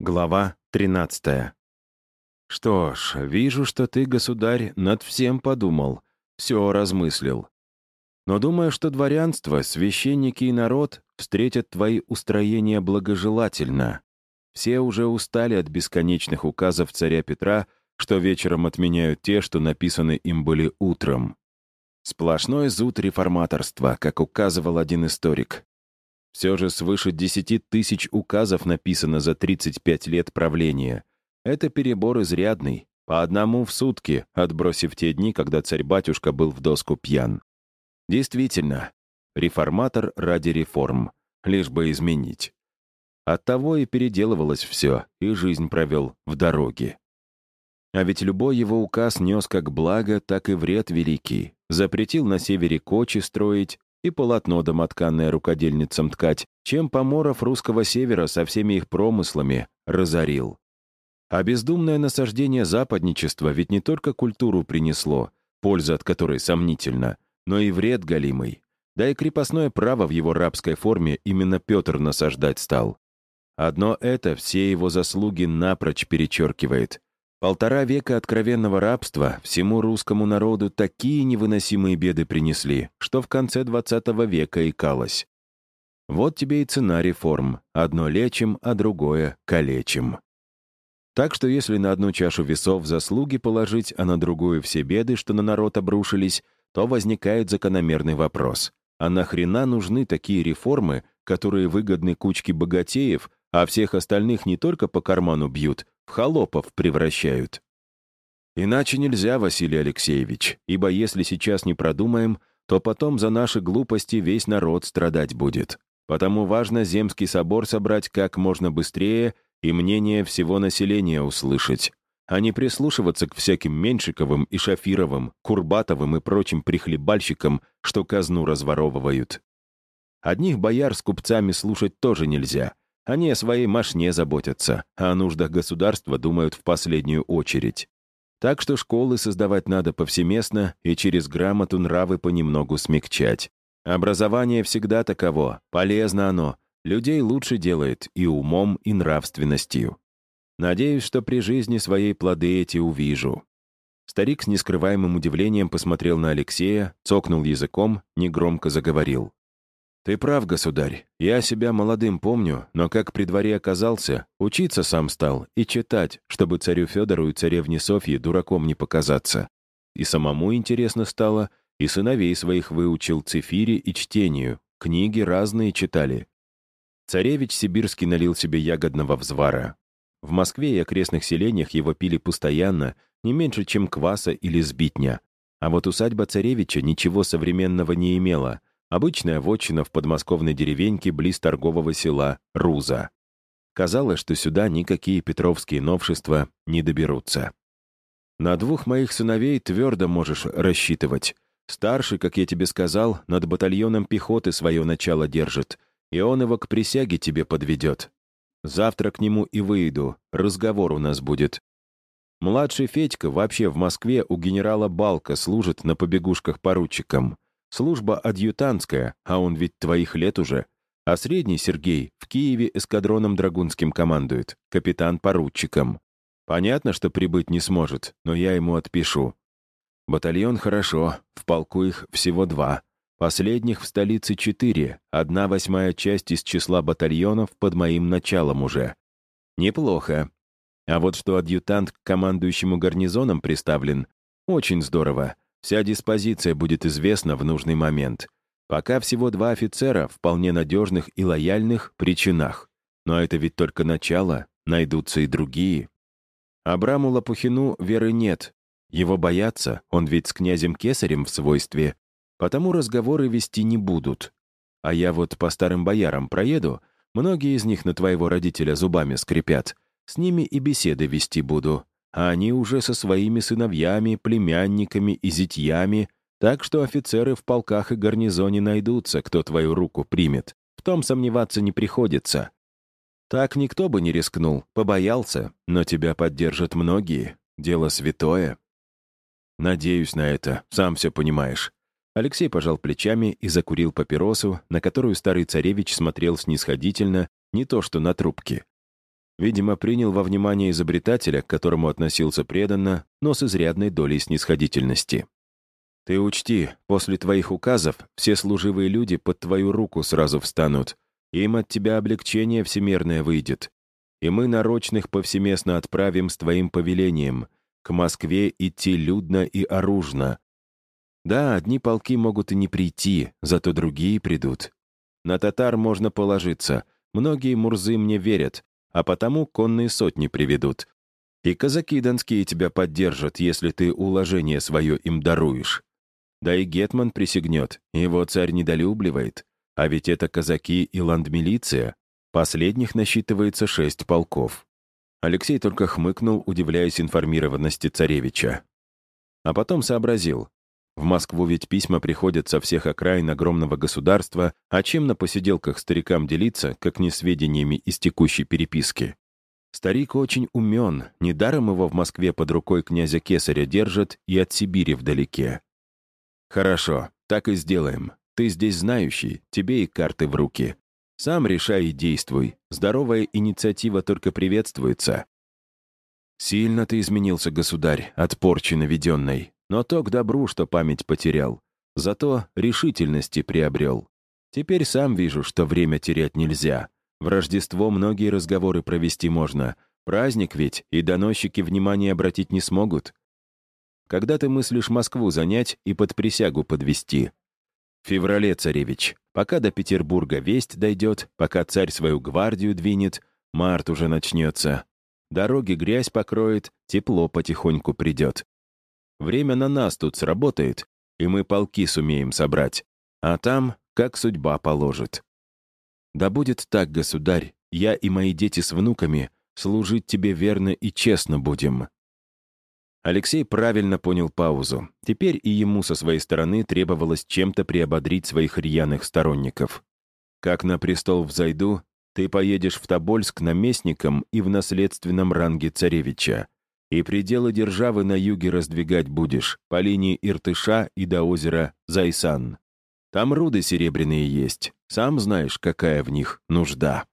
Глава 13. Что ж, вижу, что ты, государь, над всем подумал, все размыслил. Но думаю, что дворянство, священники и народ встретят твои устроения благожелательно. Все уже устали от бесконечных указов царя Петра, что вечером отменяют те, что написаны им были утром. Сплошной зуд реформаторства, как указывал один историк. Все же свыше 10 тысяч указов написано за 35 лет правления. Это перебор изрядный, по одному в сутки, отбросив те дни, когда царь-батюшка был в доску пьян. Действительно, реформатор ради реформ, лишь бы изменить. Оттого и переделывалось все, и жизнь провел в дороге. А ведь любой его указ нес как благо, так и вред великий. Запретил на севере кочи строить, и полотно домотканное рукодельницам ткать, чем поморов русского севера со всеми их промыслами разорил. А бездумное насаждение западничества ведь не только культуру принесло, польза от которой сомнительна, но и вред галимый. Да и крепостное право в его рабской форме именно Петр насаждать стал. Одно это все его заслуги напрочь перечеркивает. Полтора века откровенного рабства всему русскому народу такие невыносимые беды принесли, что в конце XX века икалось. Вот тебе и цена реформ. Одно лечим, а другое калечим. Так что если на одну чашу весов заслуги положить, а на другую все беды, что на народ обрушились, то возникает закономерный вопрос. А нахрена нужны такие реформы, которые выгодны кучке богатеев, а всех остальных не только по карману бьют, в холопов превращают. Иначе нельзя, Василий Алексеевич, ибо если сейчас не продумаем, то потом за наши глупости весь народ страдать будет. Потому важно Земский собор собрать как можно быстрее и мнение всего населения услышать, а не прислушиваться к всяким Меньшиковым и Шафировым, Курбатовым и прочим прихлебальщикам, что казну разворовывают. Одних бояр с купцами слушать тоже нельзя, они о своей машне заботятся, а о нуждах государства думают в последнюю очередь. Так что школы создавать надо повсеместно и через грамоту нравы понемногу смягчать. Образование всегда таково, полезно оно, людей лучше делает и умом, и нравственностью. Надеюсь, что при жизни своей плоды эти увижу. Старик с нескрываемым удивлением посмотрел на Алексея, цокнул языком, негромко заговорил. «Ты прав, государь. Я себя молодым помню, но как при дворе оказался, учиться сам стал и читать, чтобы царю Федору и царевне Софье дураком не показаться. И самому интересно стало, и сыновей своих выучил цифире и чтению, книги разные читали. Царевич Сибирский налил себе ягодного взвара. В Москве и окрестных селениях его пили постоянно, не меньше, чем кваса или сбитня. А вот усадьба царевича ничего современного не имела — Обычная вотчина в подмосковной деревеньке близ торгового села Руза. Казалось, что сюда никакие петровские новшества не доберутся. На двух моих сыновей твердо можешь рассчитывать. Старший, как я тебе сказал, над батальоном пехоты свое начало держит, и он его к присяге тебе подведет. Завтра к нему и выйду, разговор у нас будет. Младший Федька вообще в Москве у генерала Балка служит на побегушках поручиком. Служба адъютантская, а он ведь твоих лет уже. А средний Сергей в Киеве эскадроном драгунским командует, капитан-поручиком. Понятно, что прибыть не сможет, но я ему отпишу. Батальон хорошо, в полку их всего два. Последних в столице четыре, одна восьмая часть из числа батальонов под моим началом уже. Неплохо. А вот что адъютант к командующему гарнизоном приставлен, очень здорово. Вся диспозиция будет известна в нужный момент. Пока всего два офицера, вполне надежных и лояльных, при чинах. Но это ведь только начало, найдутся и другие. Абраму Лопухину веры нет. Его боятся, он ведь с князем Кесарем в свойстве. Потому разговоры вести не будут. А я вот по старым боярам проеду, многие из них на твоего родителя зубами скрипят. С ними и беседы вести буду а они уже со своими сыновьями, племянниками и зятьями, так что офицеры в полках и гарнизоне найдутся, кто твою руку примет. В том сомневаться не приходится. Так никто бы не рискнул, побоялся, но тебя поддержат многие. Дело святое. Надеюсь на это, сам все понимаешь. Алексей пожал плечами и закурил папиросу, на которую старый царевич смотрел снисходительно, не то что на трубки. Видимо, принял во внимание изобретателя, к которому относился преданно, но с изрядной долей снисходительности. «Ты учти, после твоих указов все служивые люди под твою руку сразу встанут. Им от тебя облегчение всемирное выйдет. И мы нарочных повсеместно отправим с твоим повелением. К Москве идти людно и оружно. Да, одни полки могут и не прийти, зато другие придут. На татар можно положиться. Многие мурзы мне верят, а потому конные сотни приведут. И казаки донские тебя поддержат, если ты уложение свое им даруешь. Да и Гетман присягнет, его царь недолюбливает. А ведь это казаки и ландмилиция. Последних насчитывается шесть полков. Алексей только хмыкнул, удивляясь информированности царевича. А потом сообразил. В Москву ведь письма приходят со всех окраин огромного государства, а чем на посиделках старикам делиться, как не сведениями из текущей переписки? Старик очень умен, недаром его в Москве под рукой князя Кесаря держат и от Сибири вдалеке. Хорошо, так и сделаем. Ты здесь знающий, тебе и карты в руки. Сам решай и действуй. Здоровая инициатива только приветствуется. Сильно ты изменился, государь, от порчи наведенной. Но то к добру, что память потерял. Зато решительности приобрел. Теперь сам вижу, что время терять нельзя. В Рождество многие разговоры провести можно. Праздник ведь, и доносчики внимания обратить не смогут. Когда ты мыслишь Москву занять и под присягу подвести? В феврале, царевич. Пока до Петербурга весть дойдет, пока царь свою гвардию двинет, март уже начнется. Дороги грязь покроет, тепло потихоньку придет. Время на нас тут сработает, и мы полки сумеем собрать. А там, как судьба положит. Да будет так, государь, я и мои дети с внуками служить тебе верно и честно будем». Алексей правильно понял паузу. Теперь и ему со своей стороны требовалось чем-то приободрить своих рьяных сторонников. «Как на престол взойду, ты поедешь в Тобольск наместником и в наследственном ранге царевича. И пределы державы на юге раздвигать будешь, по линии Иртыша и до озера Зайсан. Там руды серебряные есть, сам знаешь, какая в них нужда.